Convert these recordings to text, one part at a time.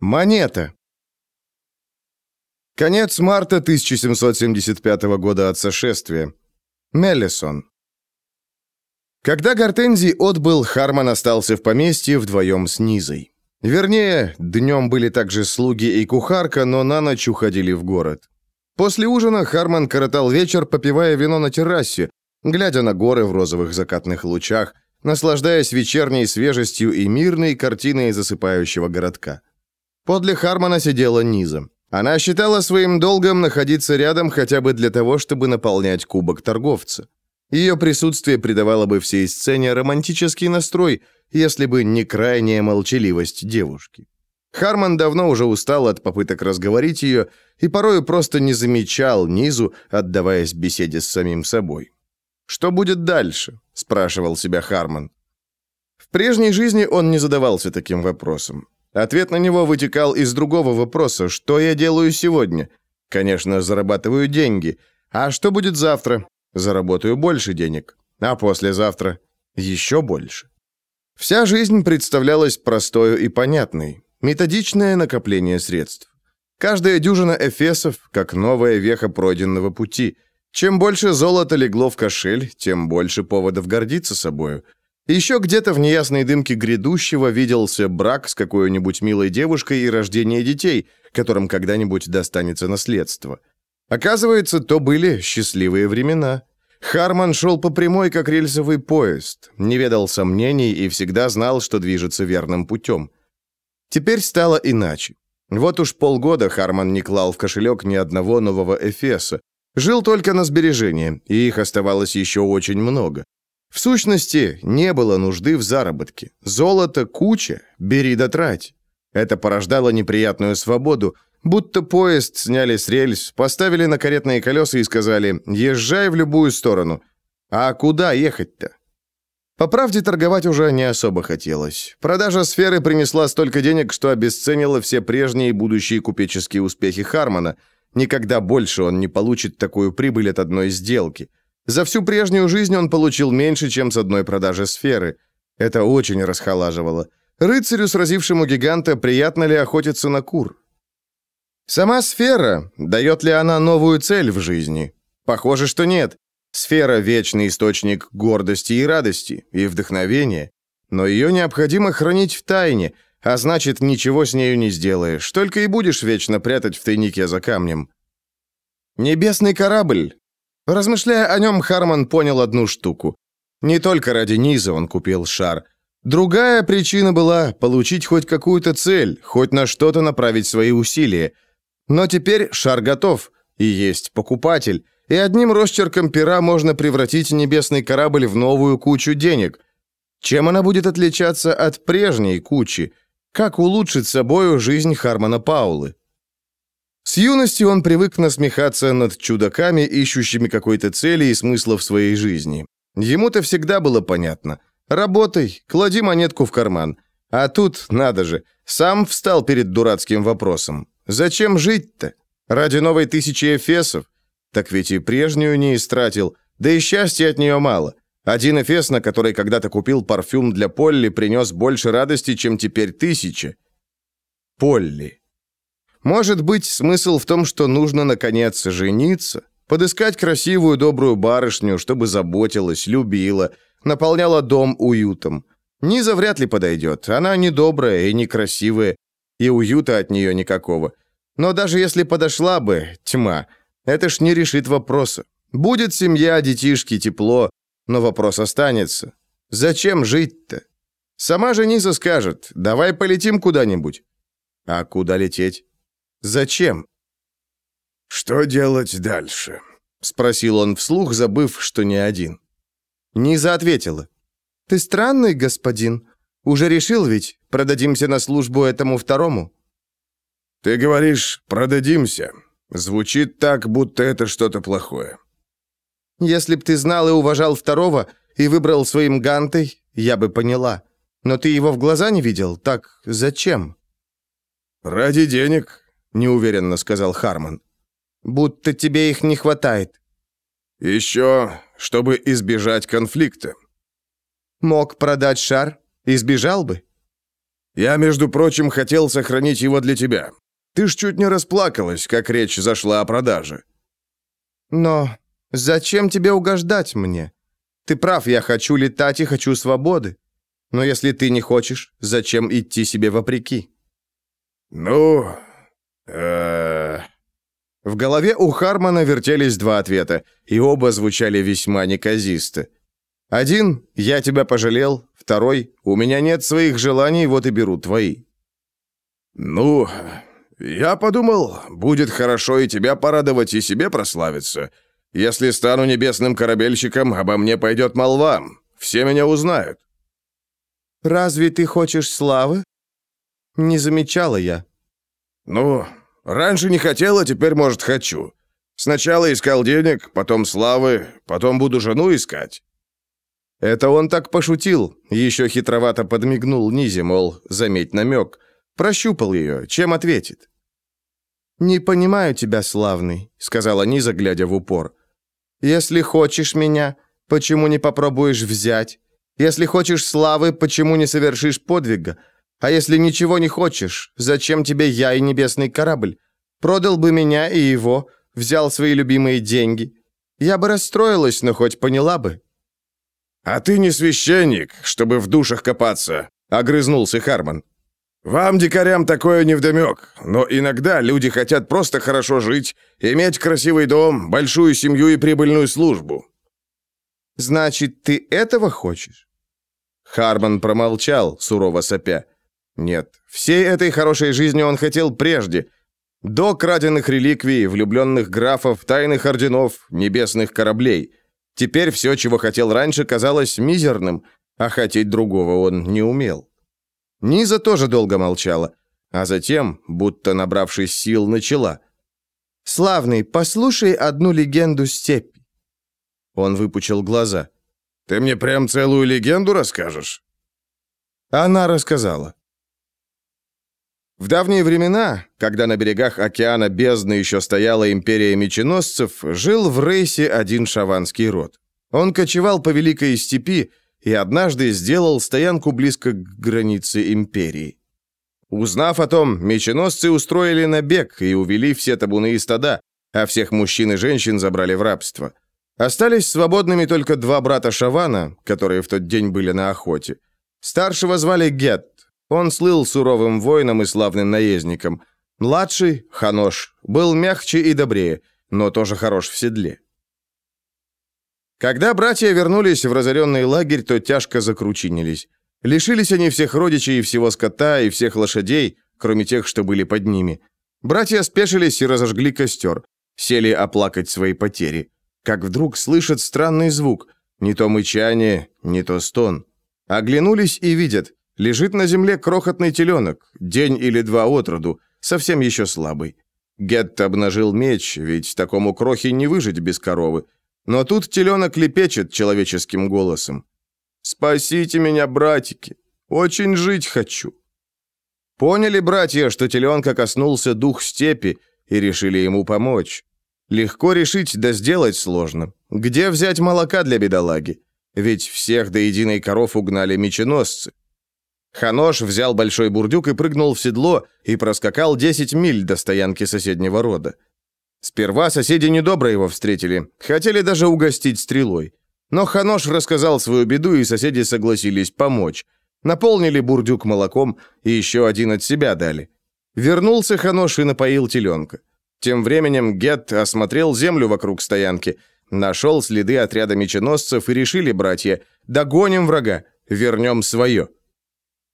Монета. Конец марта 1775 года от сошествия. Меллисон. Когда Гортензий отбыл, Харман остался в поместье вдвоем с Низой. Вернее, днем были также слуги и кухарка, но на ночь уходили в город. После ужина Харман коротал вечер, попивая вино на террасе, глядя на горы в розовых закатных лучах, наслаждаясь вечерней свежестью и мирной картиной засыпающего городка. Подле Хармона сидела Низа. Она считала своим долгом находиться рядом хотя бы для того, чтобы наполнять кубок торговца. Ее присутствие придавало бы всей сцене романтический настрой, если бы не крайняя молчаливость девушки. Харман давно уже устал от попыток разговорить ее и порою просто не замечал Низу, отдаваясь беседе с самим собой. «Что будет дальше?» – спрашивал себя Харман. В прежней жизни он не задавался таким вопросом. Ответ на него вытекал из другого вопроса «Что я делаю сегодня?» Конечно, зарабатываю деньги. А что будет завтра? Заработаю больше денег. А послезавтра? Еще больше. Вся жизнь представлялась простой и понятной. Методичное накопление средств. Каждая дюжина эфесов, как новая веха пройденного пути. Чем больше золота легло в кошель, тем больше поводов гордиться собою – еще где-то в неясной дымке грядущего виделся брак с какой-нибудь милой девушкой и рождение детей, которым когда-нибудь достанется наследство. Оказывается, то были счастливые времена. Харман шел по прямой, как рельсовый поезд, не ведал сомнений и всегда знал, что движется верным путем. Теперь стало иначе. Вот уж полгода Харман не клал в кошелек ни одного нового Эфеса. Жил только на сбережения, и их оставалось еще очень много. В сущности, не было нужды в заработке. Золото куча, бери да трать. Это порождало неприятную свободу, будто поезд сняли с рельс, поставили на каретные колеса и сказали «Езжай в любую сторону». А куда ехать-то? По правде, торговать уже не особо хотелось. Продажа сферы принесла столько денег, что обесценила все прежние и будущие купеческие успехи Хармона. Никогда больше он не получит такую прибыль от одной сделки. За всю прежнюю жизнь он получил меньше, чем с одной продажи сферы. Это очень расхолаживало. Рыцарю, сразившему гиганта, приятно ли охотиться на кур? Сама сфера, дает ли она новую цель в жизни? Похоже, что нет. Сфера – вечный источник гордости и радости, и вдохновения. Но ее необходимо хранить в тайне, а значит, ничего с нею не сделаешь, только и будешь вечно прятать в тайнике за камнем. Небесный корабль Размышляя о нем, Харман понял одну штуку. Не только ради низа он купил шар. Другая причина была получить хоть какую-то цель, хоть на что-то направить свои усилия. Но теперь шар готов, и есть покупатель, и одним росчерком пера можно превратить небесный корабль в новую кучу денег. Чем она будет отличаться от прежней кучи? Как улучшить собою жизнь Хармана Паулы? С юности он привык насмехаться над чудаками, ищущими какой-то цели и смысла в своей жизни. Ему-то всегда было понятно. Работай, клади монетку в карман. А тут, надо же, сам встал перед дурацким вопросом. Зачем жить-то? Ради новой тысячи эфесов? Так ведь и прежнюю не истратил, да и счастья от нее мало. Один эфес, на который когда-то купил парфюм для Полли, принес больше радости, чем теперь тысяча. Полли. Может быть, смысл в том, что нужно, наконец, жениться? Подыскать красивую, добрую барышню, чтобы заботилась, любила, наполняла дом уютом. Низа вряд ли подойдет. Она не добрая и некрасивая, и уюта от нее никакого. Но даже если подошла бы, тьма, это ж не решит вопроса. Будет семья, детишки, тепло, но вопрос останется. Зачем жить-то? Сама же Низа скажет, давай полетим куда-нибудь. А куда лететь? Зачем? Что делать дальше? спросил он вслух, забыв, что не один. Низа ответила: Ты странный, господин. Уже решил ведь, продадимся на службу этому второму. Ты говоришь, продадимся. Звучит так, будто это что-то плохое. Если б ты знал и уважал второго и выбрал своим гантой, я бы поняла. Но ты его в глаза не видел, так зачем? Ради денег, неуверенно сказал Харман. Будто тебе их не хватает. Еще, чтобы избежать конфликта. Мог продать шар, избежал бы. Я, между прочим, хотел сохранить его для тебя. Ты ж чуть не расплакалась, как речь зашла о продаже». «Но зачем тебе угождать мне? Ты прав, я хочу летать и хочу свободы. Но если ты не хочешь, зачем идти себе вопреки?» «Ну, В голове у Хармона вертелись два ответа, и оба звучали весьма неказисто. Один «Я тебя пожалел», второй «У меня нет своих желаний, вот и беру твои». «Ну, я подумал, будет хорошо и тебя порадовать, и себе прославиться. Если стану небесным корабельщиком, обо мне пойдет молва. Все меня узнают». «Разве ты хочешь славы?» «Не замечала я». «Ну, раньше не хотел, а теперь, может, хочу. Сначала искал денег, потом славы, потом буду жену искать». Это он так пошутил, еще хитровато подмигнул Низе, мол, заметь намек. Прощупал ее, чем ответит. «Не понимаю тебя, славный», — сказала Низа, глядя в упор. «Если хочешь меня, почему не попробуешь взять? Если хочешь славы, почему не совершишь подвига? А если ничего не хочешь, зачем тебе я и небесный корабль? Продал бы меня и его, взял свои любимые деньги. Я бы расстроилась, но хоть поняла бы». «А ты не священник, чтобы в душах копаться», — огрызнулся Харман. «Вам, дикарям, такое невдомек, но иногда люди хотят просто хорошо жить, иметь красивый дом, большую семью и прибыльную службу». «Значит, ты этого хочешь?» Харман промолчал, сурово сопя. «Нет, всей этой хорошей жизни он хотел прежде, до краденных реликвий, влюбленных графов, тайных орденов, небесных кораблей. Теперь все, чего хотел раньше, казалось мизерным, а хотеть другого он не умел. Низа тоже долго молчала, а затем, будто набравшись сил, начала. «Славный, послушай одну легенду степи». Он выпучил глаза. «Ты мне прям целую легенду расскажешь?» Она рассказала. В давние времена, когда на берегах океана бездны еще стояла империя меченосцев, жил в Рейсе один шаванский род. Он кочевал по Великой Степи и однажды сделал стоянку близко к границе империи. Узнав о том, меченосцы устроили набег и увели все табуны и стада, а всех мужчин и женщин забрали в рабство. Остались свободными только два брата Шавана, которые в тот день были на охоте. Старшего звали Гет, он слыл суровым воином и славным наездником. Младший, Ханош, был мягче и добрее, но тоже хорош в седле. Когда братья вернулись в разоренный лагерь, то тяжко закручинились. Лишились они всех родичей и всего скота, и всех лошадей, кроме тех, что были под ними. Братья спешились и разожгли костер. Сели оплакать свои потери. Как вдруг слышат странный звук. Не то мычание, не то стон. Оглянулись и видят. Лежит на земле крохотный теленок, день или два от роду, совсем еще слабый. Гетт обнажил меч, ведь такому крохе не выжить без коровы. Но тут теленок лепечет человеческим голосом. «Спасите меня, братики! Очень жить хочу!» Поняли братья, что теленка коснулся дух степи, и решили ему помочь. Легко решить, да сделать сложно. Где взять молока для бедолаги? Ведь всех до единой коров угнали меченосцы. Ханош взял большой бурдюк и прыгнул в седло и проскакал 10 миль до стоянки соседнего рода. Сперва соседи недобро его встретили, хотели даже угостить стрелой. Но Ханош рассказал свою беду, и соседи согласились помочь. Наполнили бурдюк молоком и еще один от себя дали. Вернулся Ханош и напоил теленка. Тем временем Гет осмотрел землю вокруг стоянки, нашел следы отряда меченосцев и решили братья, догоним врага, вернем свое.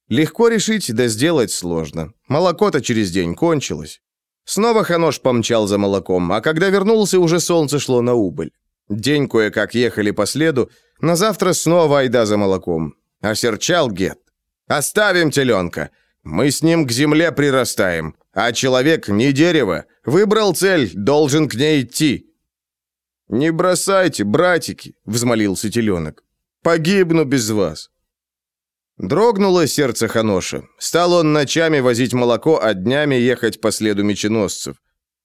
Легко решить, да сделать сложно. Молоко-то через день кончилось. Снова Ханош помчал за молоком, а когда вернулся, уже солнце шло на убыль. День кое-как ехали по следу, на завтра снова айда за молоком. Осерчал Гет. «Оставим теленка. Мы с ним к земле прирастаем. А человек не дерево. Выбрал цель, должен к ней идти». «Не бросайте, братики», — взмолился теленок. «Погибну без вас». Дрогнуло сердце Ханоша. Стал он ночами возить молоко, а днями ехать по следу меченосцев.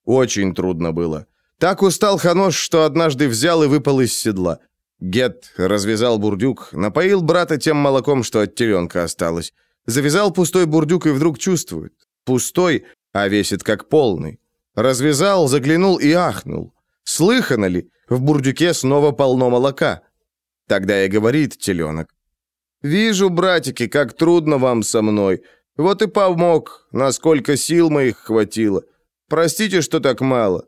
Очень трудно было. Так устал Ханош, что однажды взял и выпал из седла. Гет развязал бурдюк, напоил брата тем молоком, что от теленка осталось. Завязал пустой бурдюк и вдруг чувствует. Пустой, а весит как полный. Развязал, заглянул и ахнул. Слыхано ли, в бурдюке снова полно молока. Тогда и говорит теленок. «Вижу, братики, как трудно вам со мной. Вот и помог, насколько сил моих хватило. Простите, что так мало».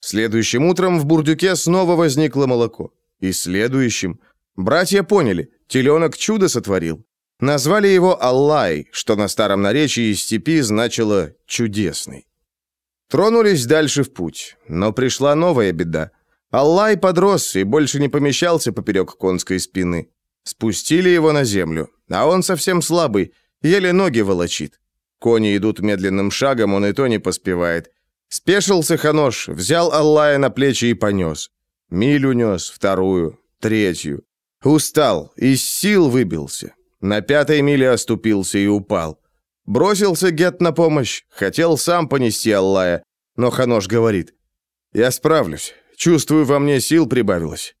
Следующим утром в бурдюке снова возникло молоко. И следующим. Братья поняли, теленок чудо сотворил. Назвали его Аллай, что на старом наречии степи значило «чудесный». Тронулись дальше в путь, но пришла новая беда. Аллай подрос и больше не помещался поперек конской спины. Спустили его на землю, а он совсем слабый, еле ноги волочит. Кони идут медленным шагом, он и то не поспевает. Спешился Ханош, взял Аллая на плечи и понес. Милю нес, вторую, третью. Устал, из сил выбился. На пятой миле оступился и упал. Бросился Гет на помощь, хотел сам понести Аллая, но Ханош говорит, «Я справлюсь, чувствую, во мне сил прибавилось».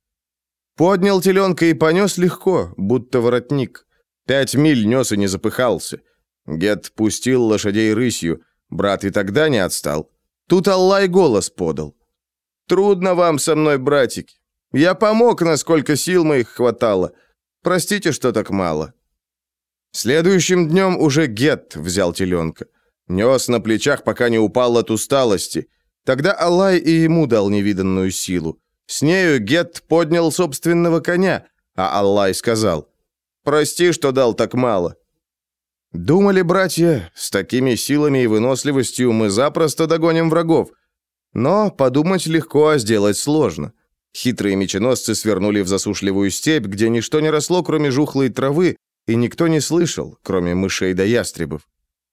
Поднял теленка и понес легко, будто воротник. Пять миль нес и не запыхался. Гет пустил лошадей рысью, брат и тогда не отстал. Тут Аллай голос подал. «Трудно вам со мной, братики. Я помог, насколько сил моих хватало. Простите, что так мало». Следующим днем уже Гет взял теленка. Нес на плечах, пока не упал от усталости. Тогда Аллай и ему дал невиданную силу. С нею Гет поднял собственного коня, а Аллай сказал, «Прости, что дал так мало». Думали братья, с такими силами и выносливостью мы запросто догоним врагов. Но подумать легко, а сделать сложно. Хитрые меченосцы свернули в засушливую степь, где ничто не росло, кроме жухлой травы, и никто не слышал, кроме мышей да ястребов.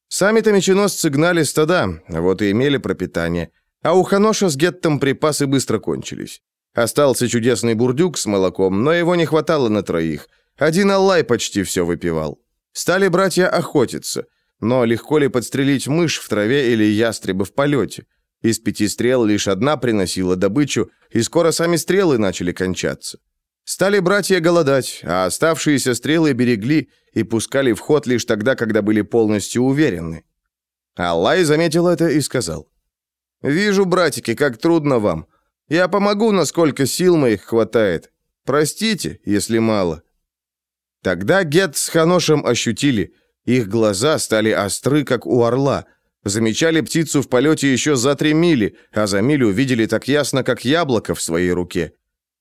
Сами-то меченосцы гнали стада, вот и имели пропитание, а у Ханоша с Геттом припасы быстро кончились. Остался чудесный бурдюк с молоком, но его не хватало на троих. Один Аллай почти все выпивал. Стали братья охотиться, но легко ли подстрелить мышь в траве или ястреба в полете? Из пяти стрел лишь одна приносила добычу, и скоро сами стрелы начали кончаться. Стали братья голодать, а оставшиеся стрелы берегли и пускали в ход лишь тогда, когда были полностью уверены. Аллай заметил это и сказал. «Вижу, братики, как трудно вам. Я помогу, насколько сил моих хватает. Простите, если мало». Тогда Гет с Ханошем ощутили, их глаза стали остры, как у орла. Замечали птицу в полете еще за три мили, а за милю видели так ясно, как яблоко в своей руке.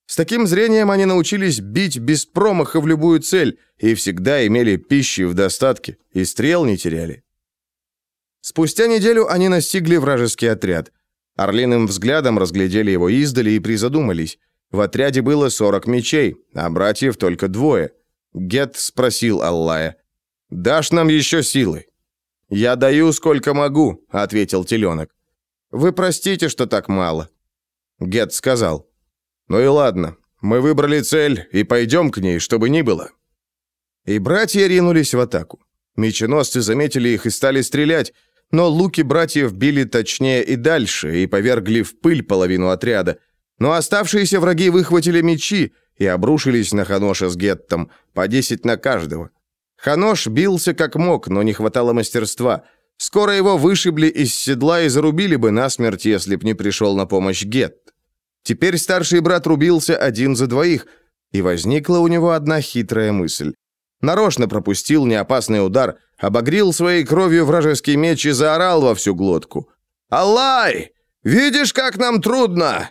С таким зрением они научились бить без промаха в любую цель и всегда имели пищи в достатке, и стрел не теряли. Спустя неделю они настигли вражеский отряд. Орлиным взглядом разглядели его издали и призадумались. В отряде было 40 мечей, а братьев только двое. Гет спросил Аллая, «Дашь нам еще силы?» «Я даю, сколько могу», — ответил теленок. «Вы простите, что так мало». Гет сказал, ну и ладно, мы выбрали цель и пойдем к ней, чтобы ни было. И братья ринулись в атаку. Меченосцы заметили их и стали стрелять, но луки братьев били точнее и дальше, и повергли в пыль половину отряда. Но оставшиеся враги выхватили мечи и обрушились на Ханоша с Геттом, по десять на каждого. Ханош бился как мог, но не хватало мастерства. Скоро его вышибли из седла и зарубили бы насмерть, если б не пришел на помощь Гетт. Теперь старший брат рубился один за двоих, и возникла у него одна хитрая мысль. Нарочно пропустил неопасный удар, обогрил своей кровью вражеский меч и заорал во всю глотку. «Аллай! Видишь, как нам трудно!»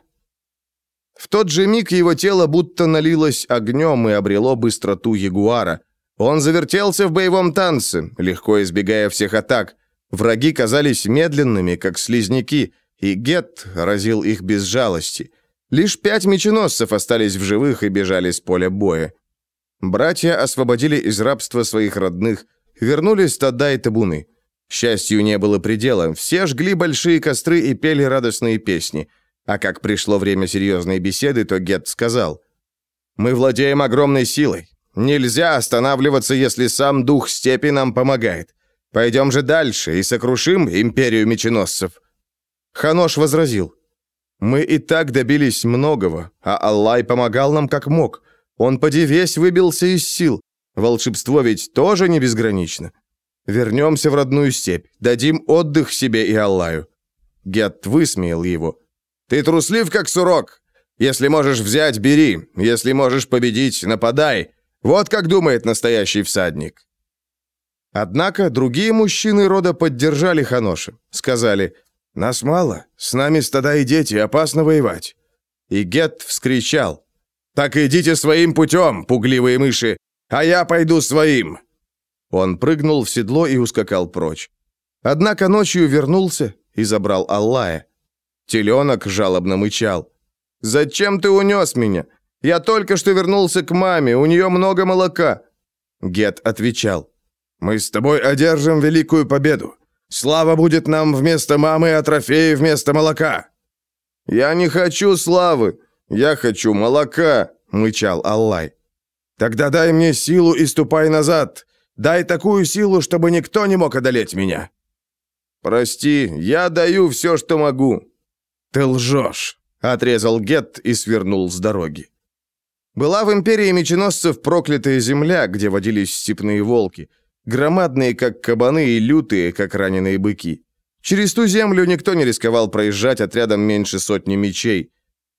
В тот же миг его тело будто налилось огнем и обрело быстроту ягуара. Он завертелся в боевом танце, легко избегая всех атак. Враги казались медленными, как слизняки, и Гет разил их без жалости – Лишь пять меченосцев остались в живых и бежали с поля боя. Братья освободили из рабства своих родных, вернули стада и табуны. Счастью не было предела, все жгли большие костры и пели радостные песни. А как пришло время серьезной беседы, то Гет сказал, «Мы владеем огромной силой. Нельзя останавливаться, если сам дух степи нам помогает. Пойдем же дальше и сокрушим империю меченосцев». Ханош возразил, мы и так добились многого, а Аллай помогал нам как мог. Он поди весь выбился из сил. Волшебство ведь тоже не безгранично. Вернемся в родную степь, дадим отдых себе и Аллаю». Гет высмеял его. «Ты труслив, как сурок. Если можешь взять, бери. Если можешь победить, нападай. Вот как думает настоящий всадник». Однако другие мужчины рода поддержали Ханоши. Сказали, «Нас мало, с нами стада и дети, опасно воевать». И Гет вскричал, «Так идите своим путем, пугливые мыши, а я пойду своим». Он прыгнул в седло и ускакал прочь. Однако ночью вернулся и забрал Аллая. Теленок жалобно мычал. «Зачем ты унес меня? Я только что вернулся к маме, у нее много молока». Гет отвечал. «Мы с тобой одержим великую победу. Слава будет нам вместо мамы, а трофеи вместо молока». «Я не хочу славы, я хочу молока», — мычал Аллай. «Тогда дай мне силу и ступай назад. Дай такую силу, чтобы никто не мог одолеть меня». «Прости, я даю все, что могу». «Ты лжешь», — отрезал Гет и свернул с дороги. Была в империи меченосцев проклятая земля, где водились степные волки, громадные, как кабаны, и лютые, как раненые быки. Через ту землю никто не рисковал проезжать отрядом меньше сотни мечей.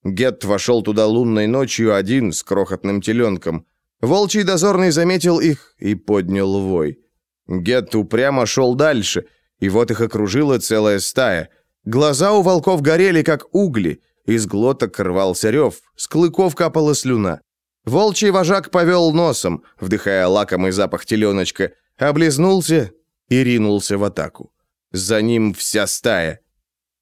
Гет вошел туда лунной ночью один с крохотным теленком. Волчий дозорный заметил их и поднял вой. Гет упрямо шел дальше, и вот их окружила целая стая. Глаза у волков горели, как угли, из глоток рвался рев, с клыков капала слюна. Волчий вожак повел носом, вдыхая лакомый запах теленочка, облизнулся и ринулся в атаку. За ним вся стая.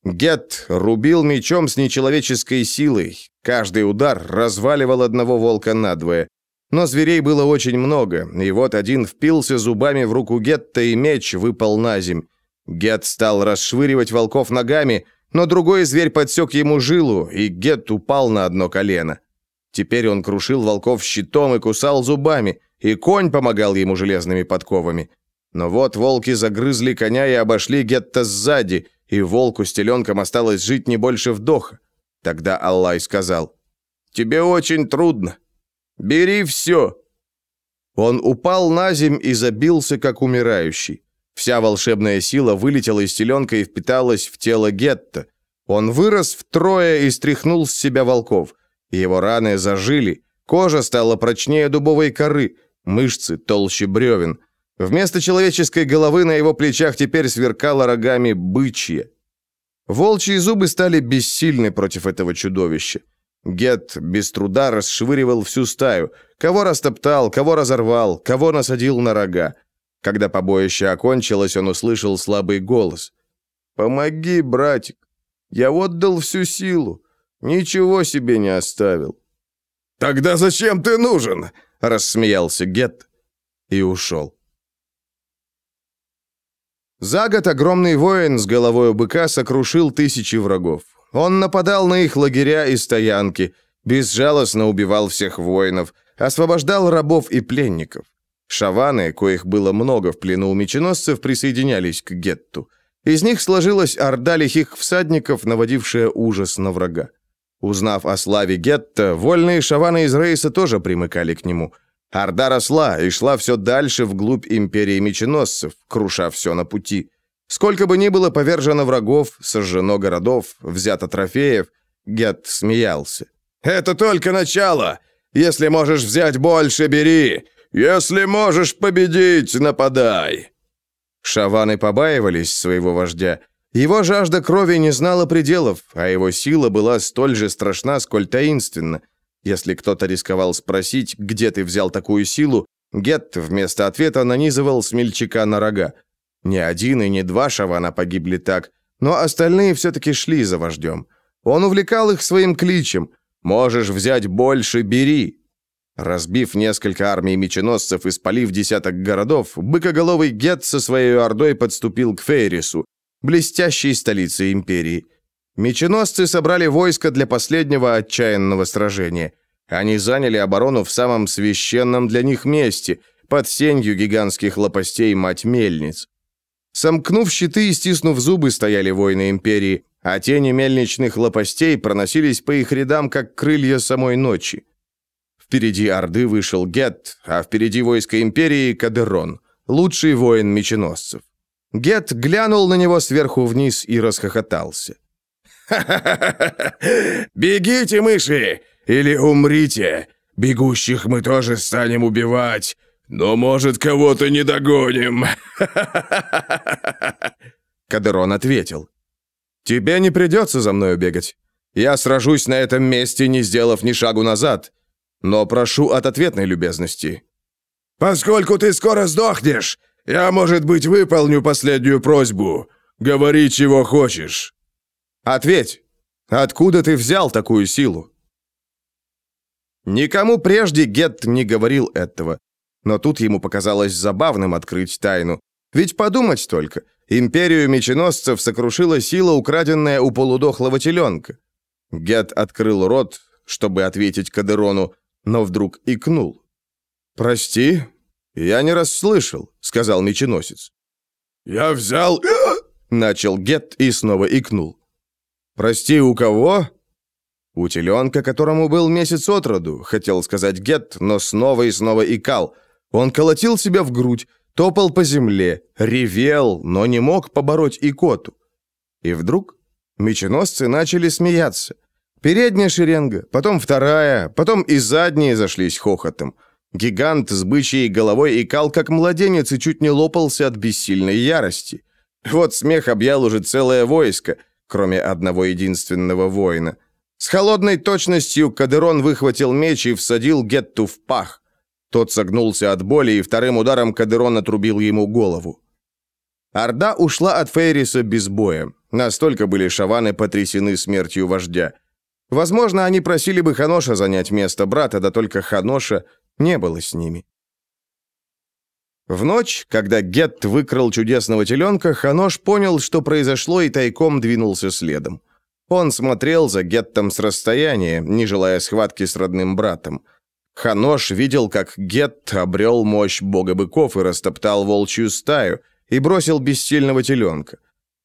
Гет рубил мечом с нечеловеческой силой. Каждый удар разваливал одного волка надвое. Но зверей было очень много, и вот один впился зубами в руку Гетта, и меч выпал на земь. Гет стал расшвыривать волков ногами, но другой зверь подсек ему жилу, и Гет упал на одно колено. Теперь он крушил волков щитом и кусал зубами, и конь помогал ему железными подковами. Но вот волки загрызли коня и обошли Гетта сзади, и волку с теленком осталось жить не больше вдоха. Тогда Аллай сказал, «Тебе очень трудно. Бери все». Он упал на земь и забился, как умирающий. Вся волшебная сила вылетела из теленка и впиталась в тело Гетта. Он вырос втрое и стряхнул с себя волков. Его раны зажили, кожа стала прочнее дубовой коры, мышцы толще бревен. Вместо человеческой головы на его плечах теперь сверкало рогами бычье. Волчьи зубы стали бессильны против этого чудовища. Гет без труда расшвыривал всю стаю. Кого растоптал, кого разорвал, кого насадил на рога. Когда побоище окончилось, он услышал слабый голос. «Помоги, братик! Я отдал всю силу. Ничего себе не оставил». «Тогда зачем ты нужен?» — рассмеялся Гет и ушел. За год огромный воин с головой быка сокрушил тысячи врагов. Он нападал на их лагеря и стоянки, безжалостно убивал всех воинов, освобождал рабов и пленников. Шаваны, коих было много в плену у меченосцев, присоединялись к гетту. Из них сложилась орда лихих всадников, наводившая ужас на врага. Узнав о славе гетто, вольные шаваны из Рейса тоже примыкали к нему. Орда росла и шла все дальше вглубь империи меченосцев, круша все на пути. Сколько бы ни было повержено врагов, сожжено городов, взято трофеев, Гет смеялся. «Это только начало! Если можешь взять больше, бери! «Если можешь победить, нападай!» Шаваны побаивались своего вождя. Его жажда крови не знала пределов, а его сила была столь же страшна, сколь таинственна. Если кто-то рисковал спросить, где ты взял такую силу, Гетт вместо ответа нанизывал смельчака на рога. Ни один и ни два шавана погибли так, но остальные все-таки шли за вождем. Он увлекал их своим кличем «Можешь взять больше, бери!» Разбив несколько армий меченосцев и спалив десяток городов, быкоголовый Гет со своей ордой подступил к Фейрису, блестящей столице империи. Меченосцы собрали войско для последнего отчаянного сражения. Они заняли оборону в самом священном для них месте, под сенью гигантских лопастей мать-мельниц. Сомкнув щиты и стиснув зубы, стояли воины империи, а тени мельничных лопастей проносились по их рядам, как крылья самой ночи. Впереди Орды вышел Гет, а впереди войска Империи — Кадерон. лучший воин меченосцев. Гет глянул на него сверху вниз и расхохотался. Бегите, мыши, или умрите! Бегущих мы тоже станем убивать, но, может, кого-то не догоним!» Кадерон ответил. «Тебе не придется за мною бегать. Я сражусь на этом месте, не сделав ни шагу назад. Но прошу от ответной любезности». «Поскольку ты скоро сдохнешь, я, может быть, выполню последнюю просьбу. Говори, чего хочешь». «Ответь, откуда ты взял такую силу?» Никому прежде Гетт не говорил этого, но тут ему показалось забавным открыть тайну. Ведь подумать только, империю меченосцев сокрушила сила, украденная у полудохлого теленка. Гет открыл рот, чтобы ответить Кадерону, но вдруг икнул. «Прости, я не расслышал», — сказал меченосец. «Я взял...» — начал Гет и снова икнул. «Прости, у кого?» «У теленка, которому был месяц от роду», — хотел сказать Гет, но снова и снова икал. Он колотил себя в грудь, топал по земле, ревел, но не мог побороть икоту. И вдруг меченосцы начали смеяться. Передняя шеренга, потом вторая, потом и задние зашлись хохотом. Гигант с бычьей головой икал, как младенец, и чуть не лопался от бессильной ярости. Вот смех объял уже целое войско, кроме одного единственного воина. С холодной точностью Кадерон выхватил меч и всадил Гетту в пах. Тот согнулся от боли, и вторым ударом Кадерон отрубил ему голову. Орда ушла от Фейриса без боя. Настолько были шаваны потрясены смертью вождя. Возможно, они просили бы Ханоша занять место брата, да только Ханоша не было с ними. В ночь, когда Гетт выкрал чудесного теленка, Ханош понял, что произошло, и тайком двинулся следом. Он смотрел за Геттом с расстояния, не желая схватки с родным братом. Ханош видел, как Гетт обрел мощь бога быков и растоптал волчью стаю, и бросил бессильного теленка.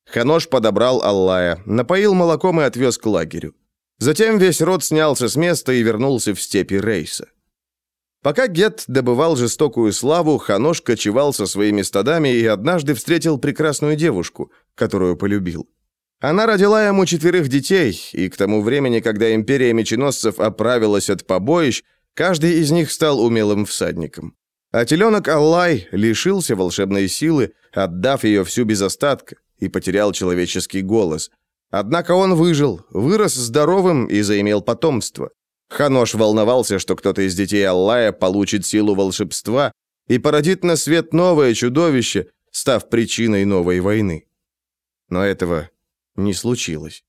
Ханош подобрал Аллая, напоил молоком и отвез к лагерю. Затем весь род снялся с места и вернулся в степи Рейса. Пока Гет добывал жестокую славу, Ханош кочевал со своими стадами и однажды встретил прекрасную девушку, которую полюбил. Она родила ему четверых детей, и к тому времени, когда империя меченосцев оправилась от побоищ, Каждый из них стал умелым всадником. А теленок Аллай лишился волшебной силы, отдав ее всю без остатка, и потерял человеческий голос. Однако он выжил, вырос здоровым и заимел потомство. Ханош волновался, что кто-то из детей Аллая получит силу волшебства и породит на свет новое чудовище, став причиной новой войны. Но этого не случилось.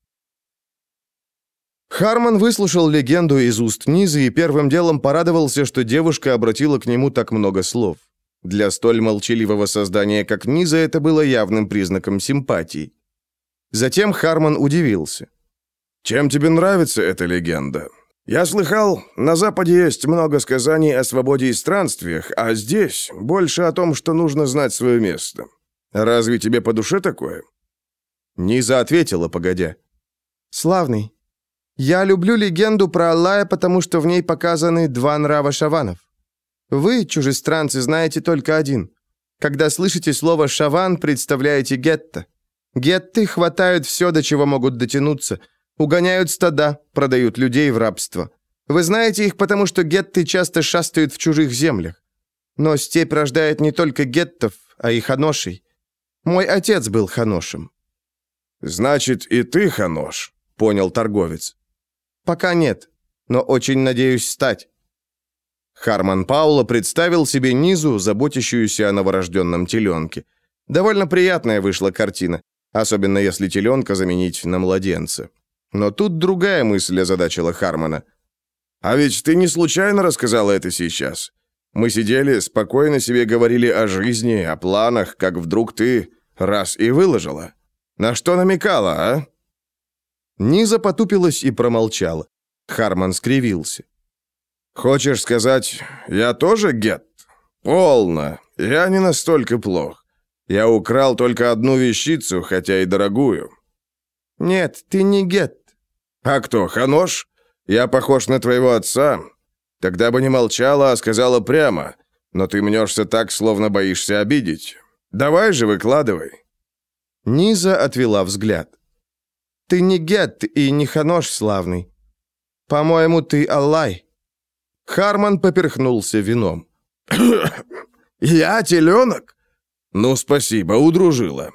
Харман выслушал легенду из уст Низы и первым делом порадовался, что девушка обратила к нему так много слов. Для столь молчаливого создания, как Низа, это было явным признаком симпатии. Затем Харман удивился. «Чем тебе нравится эта легенда? Я слыхал, на Западе есть много сказаний о свободе и странствиях, а здесь больше о том, что нужно знать свое место. Разве тебе по душе такое?» Низа ответила, погодя. «Славный, я люблю легенду про Аллая, потому что в ней показаны два нрава шаванов. Вы, чужестранцы, знаете только один. Когда слышите слово «шаван», представляете гетто. Гетты хватают все, до чего могут дотянуться. Угоняют стада, продают людей в рабство. Вы знаете их, потому что гетты часто шастают в чужих землях. Но степь рождает не только геттов, а и ханошей. Мой отец был ханошем». «Значит, и ты ханош», — понял торговец. Пока нет, но очень надеюсь стать. Харман Паула представил себе Низу, заботящуюся о новорожденном теленке. Довольно приятная вышла картина, особенно если теленка заменить на младенца. Но тут другая мысль озадачила Хармана. «А ведь ты не случайно рассказала это сейчас. Мы сидели, спокойно себе говорили о жизни, о планах, как вдруг ты раз и выложила. На что намекала, а?» Низа потупилась и промолчала. Харман скривился. «Хочешь сказать, я тоже гет? Полно. Я не настолько плох. Я украл только одну вещицу, хотя и дорогую». «Нет, ты не гет». «А кто, Ханош? Я похож на твоего отца. Тогда бы не молчала, а сказала прямо. Но ты мнешься так, словно боишься обидеть. Давай же, выкладывай». Низа отвела взгляд. «Ты не Гет и не Ханош славный. По-моему, ты Аллай». Харман поперхнулся вином. «Я теленок?» «Ну, спасибо, удружила».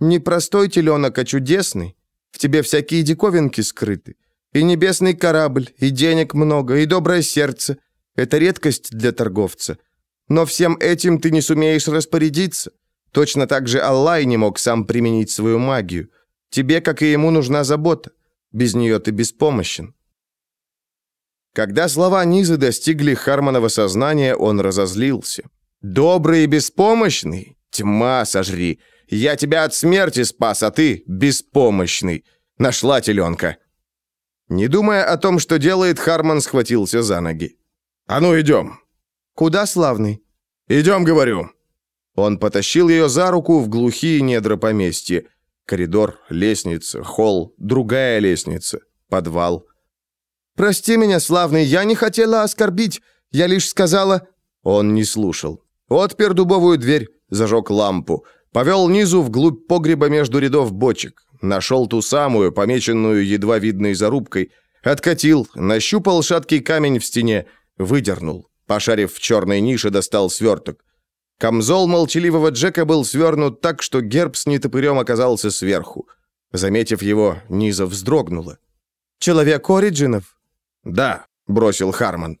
«Не простой теленок, а чудесный. В тебе всякие диковинки скрыты. И небесный корабль, и денег много, и доброе сердце. Это редкость для торговца. Но всем этим ты не сумеешь распорядиться. Точно так же Аллай не мог сам применить свою магию. Тебе, как и ему, нужна забота. Без нее ты беспомощен. Когда слова Низы достигли Хармонова сознания, он разозлился. «Добрый и беспомощный? Тьма сожри! Я тебя от смерти спас, а ты беспомощный! Нашла теленка!» Не думая о том, что делает, Харман схватился за ноги. «А ну, идем!» «Куда, славный?» «Идем, говорю!» Он потащил ее за руку в глухие недра поместья. Коридор, лестница, холл, другая лестница, подвал. «Прости меня, славный, я не хотела оскорбить. Я лишь сказала...» Он не слушал. Отпер дубовую дверь, зажег лампу. Повел низу вглубь погреба между рядов бочек. Нашел ту самую, помеченную едва видной зарубкой. Откатил, нащупал шаткий камень в стене, выдернул. Пошарив в черной нише, достал сверток. Камзол молчаливого Джека был свернут так, что герб с нетопырем оказался сверху. Заметив его, Низа вздрогнула. «Человек Ориджинов?» «Да», — бросил Харман.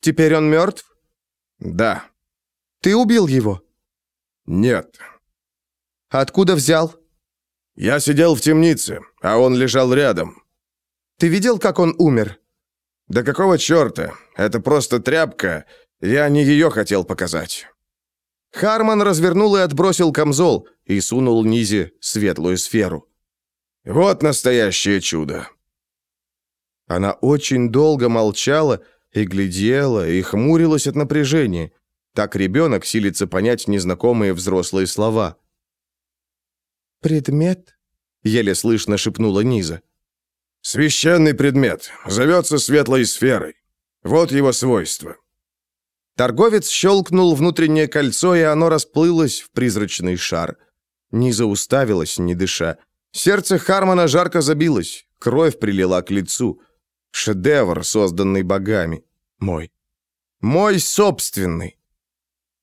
«Теперь он мертв?» «Да». «Ты убил его?» «Нет». «Откуда взял?» «Я сидел в темнице, а он лежал рядом». «Ты видел, как он умер?» «Да какого черта? Это просто тряпка. Я не ее хотел показать». Харман развернул и отбросил камзол и сунул Низе светлую сферу. «Вот настоящее чудо!» Она очень долго молчала и глядела, и хмурилась от напряжения. Так ребенок силится понять незнакомые взрослые слова. «Предмет?» — еле слышно шепнула Низа. «Священный предмет. Зовется светлой сферой. Вот его свойства». Торговец щелкнул внутреннее кольцо, и оно расплылось в призрачный шар. Низа уставилась, не дыша. Сердце Хармона жарко забилось, кровь прилила к лицу. Шедевр, созданный богами. Мой. Мой собственный.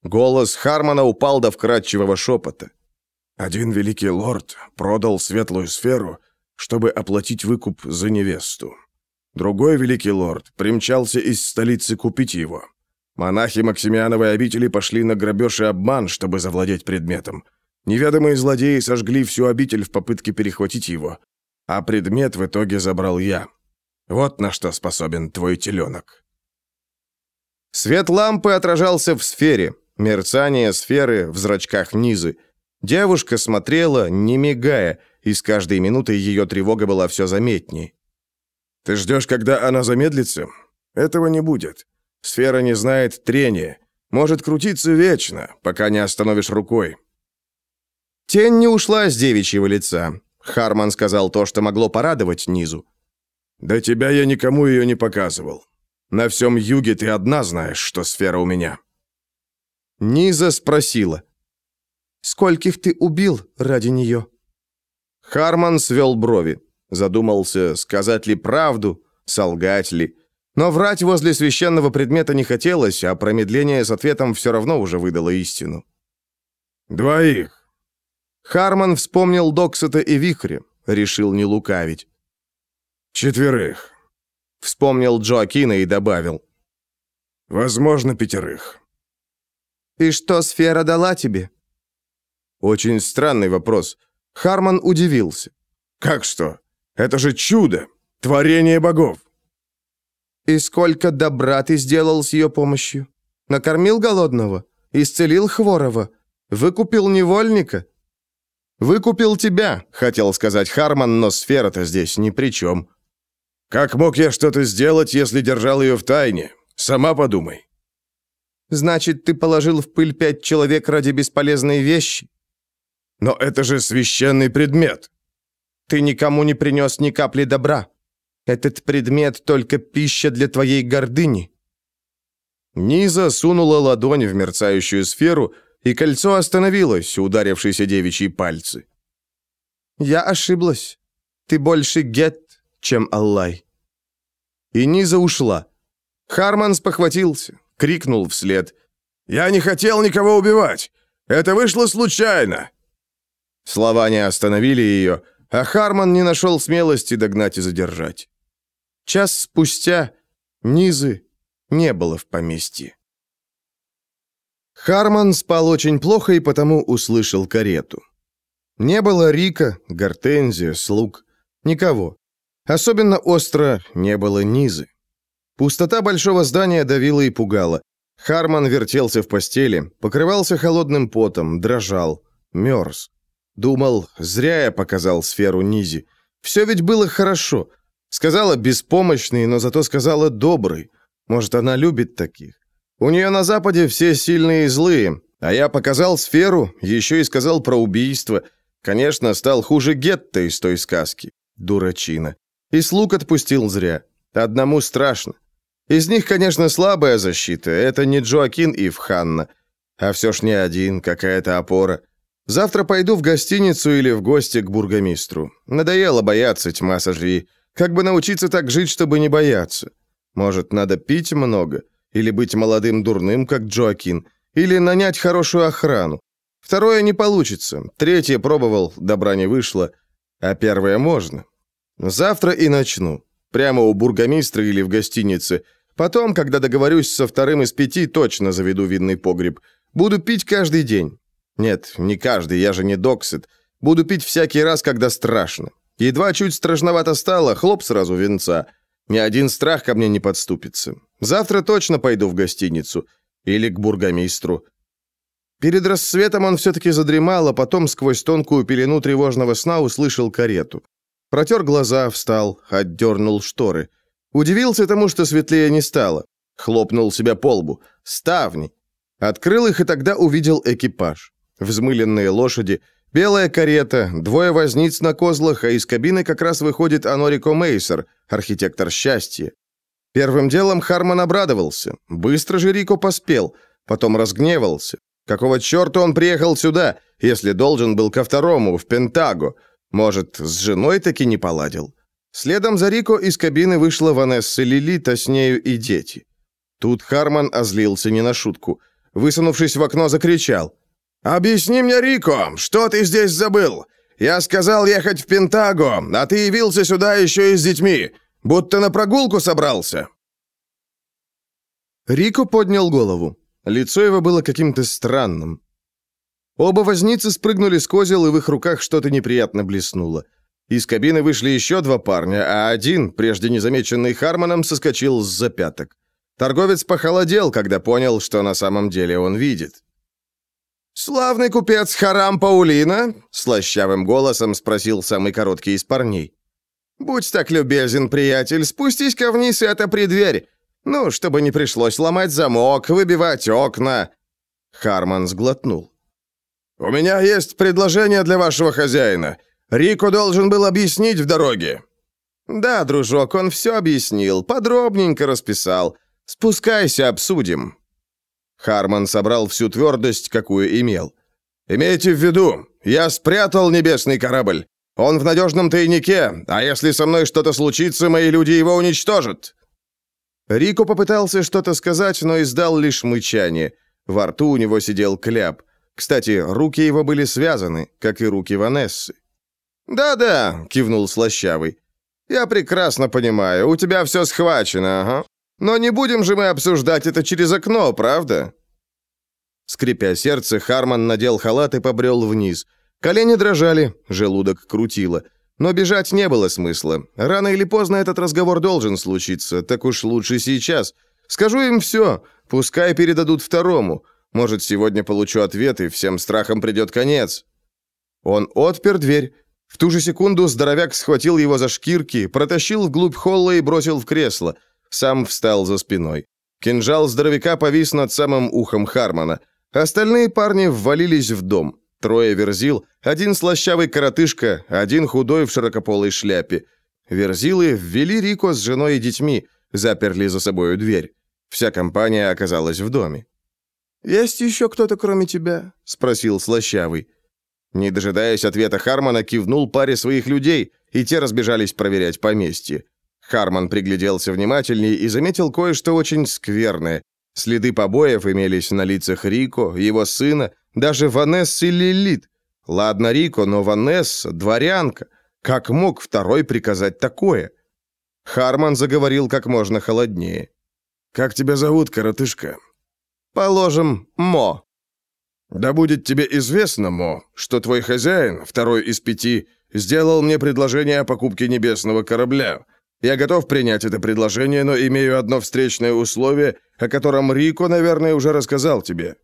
Голос Хармона упал до вкрадчивого шепота. «Один великий лорд продал светлую сферу, чтобы оплатить выкуп за невесту. Другой великий лорд примчался из столицы купить его. Монахи Максимиановой обители пошли на грабеж и обман, чтобы завладеть предметом. Неведомые злодеи сожгли всю обитель в попытке перехватить его. А предмет в итоге забрал я. Вот на что способен твой теленок. Свет лампы отражался в сфере, мерцание сферы в зрачках Низы. Девушка смотрела, не мигая, и с каждой минутой ее тревога была все заметнее. «Ты ждешь, когда она замедлится? Этого не будет. Сфера не знает трения. Может крутиться вечно, пока не остановишь рукой. Тень не ушла с девичьего лица. Харман сказал то, что могло порадовать Низу. «До тебя я никому ее не показывал. На всем юге ты одна знаешь, что сфера у меня». Низа спросила. «Скольких ты убил ради нее?» Харман свел брови. Задумался, сказать ли правду, солгать ли. Но врать возле священного предмета не хотелось, а промедление с ответом все равно уже выдало истину. «Двоих». Харман вспомнил Доксета и Вихря, решил не лукавить. «Четверых». Вспомнил Джоакина и добавил. «Возможно, пятерых». «И что сфера дала тебе?» Очень странный вопрос. Харман удивился. «Как что? Это же чудо! Творение богов!» «И сколько добра ты сделал с ее помощью? Накормил голодного? Исцелил хворого? Выкупил невольника?» «Выкупил тебя», — хотел сказать Харман, но сфера-то здесь ни при чем. «Как мог я что-то сделать, если держал ее в тайне? Сама подумай». «Значит, ты положил в пыль пять человек ради бесполезной вещи?» «Но это же священный предмет». «Ты никому не принес ни капли добра. Этот предмет только пища для твоей гордыни». Низа сунула ладонь в мерцающую сферу, и кольцо остановилось, ударившись о девичьи пальцы. «Я ошиблась. Ты больше Гет, чем Аллай». И Низа ушла. Харман спохватился, крикнул вслед. «Я не хотел никого убивать! Это вышло случайно!» Слова не остановили ее, а Харман не нашел смелости догнать и задержать. Час спустя Низы не было в поместье. Харман спал очень плохо и потому услышал карету. Не было Рика, Гортензия, слуг. Никого. Особенно остро не было Низы. Пустота большого здания давила и пугала. Харман вертелся в постели, покрывался холодным потом, дрожал, мерз. Думал, зря я показал сферу Низи. Все ведь было хорошо. Сказала беспомощный, но зато сказала добрый. Может, она любит таких. У нее на Западе все сильные и злые, а я показал сферу, еще и сказал про убийство. Конечно, стал хуже Гетта из той сказки. Дурачина. И слуг отпустил зря. Одному страшно. Из них, конечно, слабая защита. Это не Джоакин и Ханна. А все ж не один, какая-то опора. Завтра пойду в гостиницу или в гости к бургомистру. Надоело бояться, тьма сожри. Как бы научиться так жить, чтобы не бояться? Может, надо пить много? Или быть молодым дурным, как Джоакин? Или нанять хорошую охрану? Второе не получится. Третье пробовал, добра не вышло. А первое можно. Завтра и начну. Прямо у бургомистра или в гостинице. Потом, когда договорюсь со вторым из пяти, точно заведу винный погреб. Буду пить каждый день. Нет, не каждый, я же не доксит. Буду пить всякий раз, когда страшно. Едва чуть страшновато стало, хлоп сразу венца. Ни один страх ко мне не подступится. Завтра точно пойду в гостиницу. Или к бургомистру. Перед рассветом он все-таки задремал, а потом сквозь тонкую пелену тревожного сна услышал карету. Протер глаза, встал, отдернул шторы. Удивился тому, что светлее не стало. Хлопнул себя по лбу. Ставни. Открыл их и тогда увидел экипаж взмыленные лошади, белая карета, двое возниц на козлах, а из кабины как раз выходит Анорико Мейсер, архитектор счастья. Первым делом Харман обрадовался. Быстро же Рико поспел, потом разгневался. Какого черта он приехал сюда, если должен был ко второму, в Пентаго? Может, с женой таки не поладил? Следом за Рико из кабины вышла Ванесса Лилита с нею и дети. Тут Харман озлился не на шутку. Высунувшись в окно, закричал. «Объясни мне, Рико, что ты здесь забыл? Я сказал ехать в Пентаго, а ты явился сюда еще и с детьми, будто на прогулку собрался». Рико поднял голову. Лицо его было каким-то странным. Оба возницы спрыгнули с козел, и в их руках что-то неприятно блеснуло. Из кабины вышли еще два парня, а один, прежде незамеченный Хармоном, соскочил с запяток. Торговец похолодел, когда понял, что на самом деле он видит. «Славный купец Харам Паулина?» — слащавым голосом спросил самый короткий из парней. «Будь так любезен, приятель, спустись-ка вниз и отопри дверь. Ну, чтобы не пришлось ломать замок, выбивать окна». Харман сглотнул. «У меня есть предложение для вашего хозяина. Рико должен был объяснить в дороге». «Да, дружок, он все объяснил, подробненько расписал. Спускайся, обсудим». Харман собрал всю твердость, какую имел. «Имейте в виду, я спрятал небесный корабль. Он в надежном тайнике, а если со мной что-то случится, мои люди его уничтожат». Рико попытался что-то сказать, но издал лишь мычание. Во рту у него сидел кляп. Кстати, руки его были связаны, как и руки Ванессы. «Да-да», — кивнул Слащавый. «Я прекрасно понимаю, у тебя все схвачено, ага. Но не будем же мы обсуждать это через окно, правда?» Скрипя сердце, Харман надел халат и побрел вниз. Колени дрожали, желудок крутило. Но бежать не было смысла. Рано или поздно этот разговор должен случиться, так уж лучше сейчас. Скажу им все, пускай передадут второму. Может, сегодня получу ответ, и всем страхам придет конец. Он отпер дверь. В ту же секунду здоровяк схватил его за шкирки, протащил вглубь холла и бросил в кресло – сам встал за спиной. Кинжал здоровяка повис над самым ухом Хармона. Остальные парни ввалились в дом. Трое верзил, один слащавый коротышка, один худой в широкополой шляпе. Верзилы ввели Рико с женой и детьми, заперли за собою дверь. Вся компания оказалась в доме. «Есть еще кто-то, кроме тебя?» — спросил Слащавый. Не дожидаясь ответа Хармона, кивнул паре своих людей, и те разбежались проверять поместье. Харман пригляделся внимательнее и заметил кое-что очень скверное. Следы побоев имелись на лицах Рико, его сына, даже Ванессы Лилит. Ладно, Рико, но Ванесса — дворянка. Как мог второй приказать такое? Харман заговорил как можно холоднее. «Как тебя зовут, коротышка?» «Положим, Мо». «Да будет тебе известно, Мо, что твой хозяин, второй из пяти, сделал мне предложение о покупке небесного корабля. Я готов принять это предложение, но имею одно встречное условие, о котором Рико, наверное, уже рассказал тебе.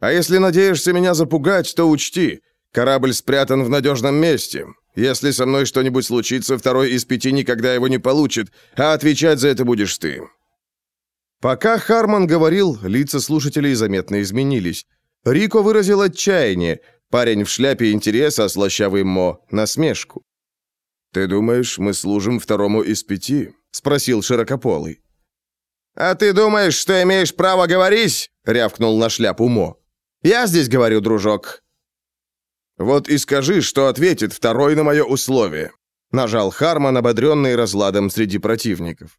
А если надеешься меня запугать, то учти, корабль спрятан в надежном месте. Если со мной что-нибудь случится, второй из пяти никогда его не получит, а отвечать за это будешь ты». Пока Харман говорил, лица слушателей заметно изменились. Рико выразил отчаяние, парень в шляпе интереса, а слащавый Мо — насмешку. «Ты думаешь, мы служим второму из пяти?» — спросил Широкополый. «А ты думаешь, что имеешь право говорить?» — рявкнул на шляпу Мо. «Я здесь говорю, дружок». «Вот и скажи, что ответит второй на мое условие», — нажал Харман, ободренный разладом среди противников.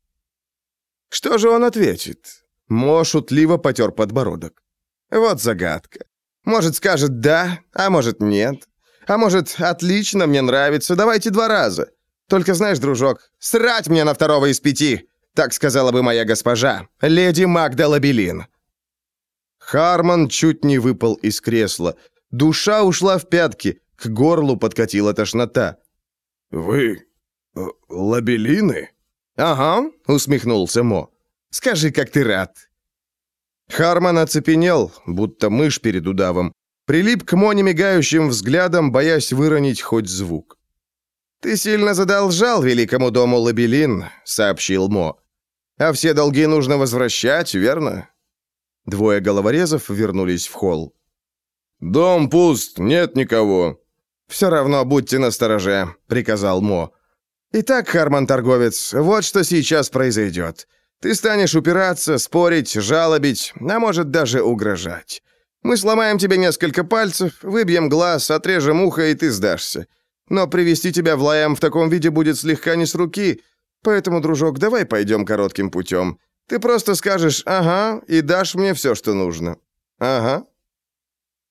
«Что же он ответит?» Мо шутливо потер подбородок. «Вот загадка. Может, скажет «да», а может, «нет». А может, отлично, мне нравится, давайте два раза. Только знаешь, дружок, срать мне на второго из пяти, так сказала бы моя госпожа, леди Магда Лабелин. Харман чуть не выпал из кресла. Душа ушла в пятки, к горлу подкатила тошнота. «Вы... Э, лабелины?» «Ага», — усмехнулся Мо. «Скажи, как ты рад». Харман оцепенел, будто мышь перед удавом, Прилип к Моне мигающим взглядом, боясь выронить хоть звук. «Ты сильно задолжал великому дому Лабелин», — сообщил Мо. «А все долги нужно возвращать, верно?» Двое головорезов вернулись в холл. «Дом пуст, нет никого». «Все равно будьте настороже», — приказал Мо. «Итак, Харман-торговец, вот что сейчас произойдет. Ты станешь упираться, спорить, жалобить, а может даже угрожать. Мы сломаем тебе несколько пальцев, выбьем глаз, отрежем ухо, и ты сдашься. Но привести тебя в Лаям в таком виде будет слегка не с руки, поэтому, дружок, давай пойдем коротким путем. Ты просто скажешь «ага» и дашь мне все, что нужно. Ага».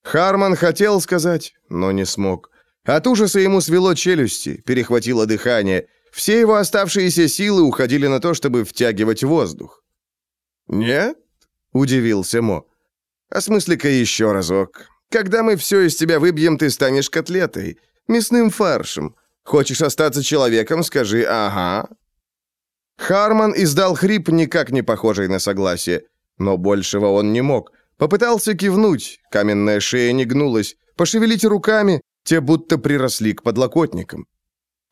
Харман хотел сказать, но не смог. От ужаса ему свело челюсти, перехватило дыхание. Все его оставшиеся силы уходили на то, чтобы втягивать воздух. «Нет?» — удивился Мо. Осмысли-ка еще разок. Когда мы все из тебя выбьем, ты станешь котлетой, мясным фаршем. Хочешь остаться человеком, скажи «ага». Харман издал хрип, никак не похожий на согласие. Но большего он не мог. Попытался кивнуть, каменная шея не гнулась. Пошевелить руками, те будто приросли к подлокотникам.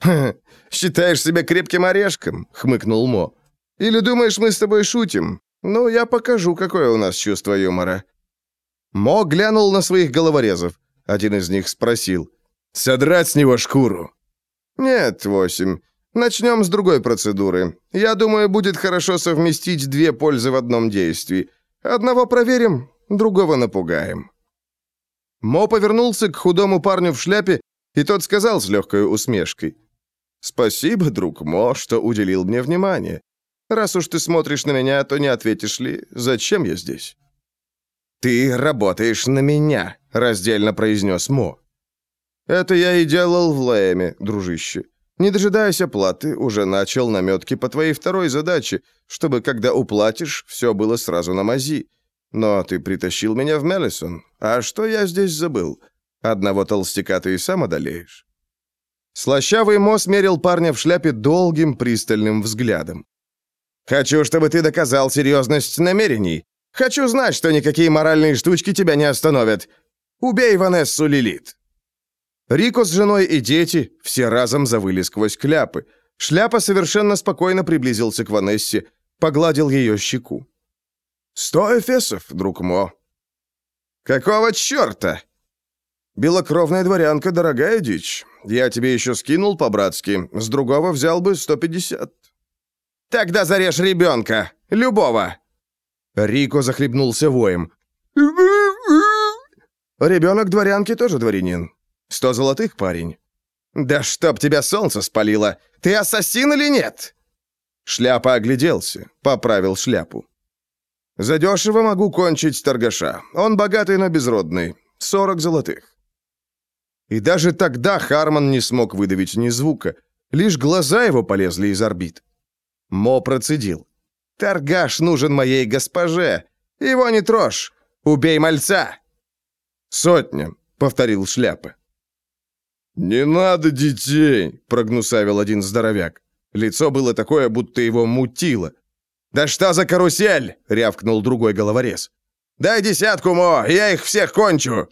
«Ха, считаешь себя крепким орешком?» — хмыкнул Мо. «Или думаешь, мы с тобой шутим? Ну, я покажу, какое у нас чувство юмора». Мо глянул на своих головорезов. Один из них спросил. «Содрать с него шкуру?» «Нет, восемь. Начнем с другой процедуры. Я думаю, будет хорошо совместить две пользы в одном действии. Одного проверим, другого напугаем». Мо повернулся к худому парню в шляпе, и тот сказал с легкой усмешкой. «Спасибо, друг Мо, что уделил мне внимание. Раз уж ты смотришь на меня, то не ответишь ли, зачем я здесь?» «Ты работаешь на меня», — раздельно произнес Мо. «Это я и делал в Лэме, дружище. Не дожидаясь оплаты, уже начал наметки по твоей второй задаче, чтобы, когда уплатишь, все было сразу на мази. Но ты притащил меня в Меллисон. А что я здесь забыл? Одного толстяка ты и сам одолеешь». Слащавый Мо смерил парня в шляпе долгим пристальным взглядом. «Хочу, чтобы ты доказал серьезность намерений. Хочу знать, что никакие моральные штучки тебя не остановят. Убей Ванессу Лилит». Рико с женой и дети все разом завыли сквозь кляпы. Шляпа совершенно спокойно приблизился к Ванессе, погладил ее щеку. «Сто эфесов, друг Мо». «Какого черта?» «Белокровная дворянка, дорогая дичь. Я тебе еще скинул по-братски. С другого взял бы сто пятьдесят». «Тогда зарежь ребенка. Любого». Рико захлебнулся воем. Ребенок дворянки тоже дворянин. Сто золотых, парень. Да чтоб тебя солнце спалило! Ты ассасин или нет? Шляпа огляделся, поправил шляпу. Задешево могу кончить торгаша. Он богатый, но безродный. Сорок золотых. И даже тогда Харман не смог выдавить ни звука. Лишь глаза его полезли из орбит. Мо процедил. «Торгаш нужен моей госпоже. Его не трожь. Убей мальца!» «Сотня», — повторил шляпа. «Не надо детей», — прогнусавил один здоровяк. Лицо было такое, будто его мутило. «Да что за карусель?» — рявкнул другой головорез. «Дай десятку, Мо, я их всех кончу!»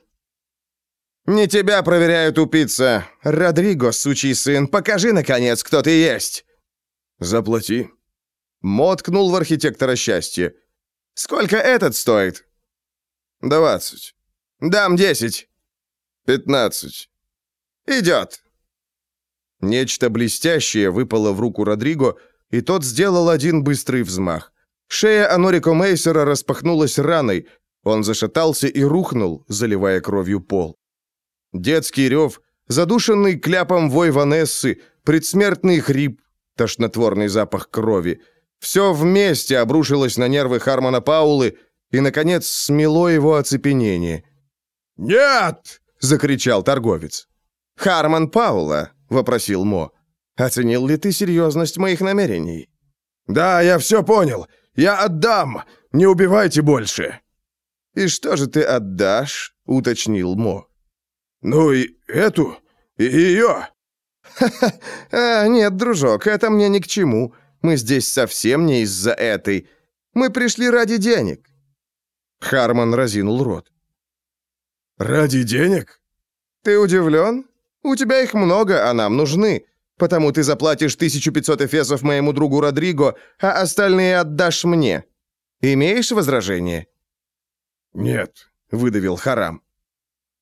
«Не тебя проверяют, упиться. Родриго, сучий сын, покажи, наконец, кто ты есть!» «Заплати». Мо ткнул в архитектора счастья. «Сколько этот стоит?» «Двадцать». «Дам десять». «Пятнадцать». «Идет». Нечто блестящее выпало в руку Родриго, и тот сделал один быстрый взмах. Шея Анорико Мейсера распахнулась раной, он зашатался и рухнул, заливая кровью пол. Детский рев, задушенный кляпом вой Ванессы, предсмертный хрип, тошнотворный запах крови. Все вместе обрушилось на нервы Хармона Паулы и, наконец, смело его оцепенение. «Нет!» — закричал торговец. «Харман Паула», — вопросил Мо, — «оценил ли ты серьезность моих намерений?» «Да, я все понял. Я отдам. Не убивайте больше». «И что же ты отдашь?» — уточнил Мо. «Ну и эту, и ее». «Ха-ха, а, нет, дружок, это мне ни к чему. Мы здесь совсем не из-за этой. Мы пришли ради денег». Харман разинул рот. «Ради денег?» «Ты удивлен? У тебя их много, а нам нужны. Потому ты заплатишь 1500 эфесов моему другу Родриго, а остальные отдашь мне. Имеешь возражение?» «Нет», — выдавил Харам.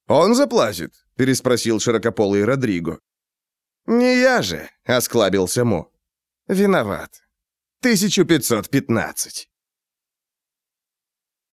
«Он заплатит?» — переспросил широкополый Родриго. «Не я же», — осклабился Мо. «Виноват. 1515».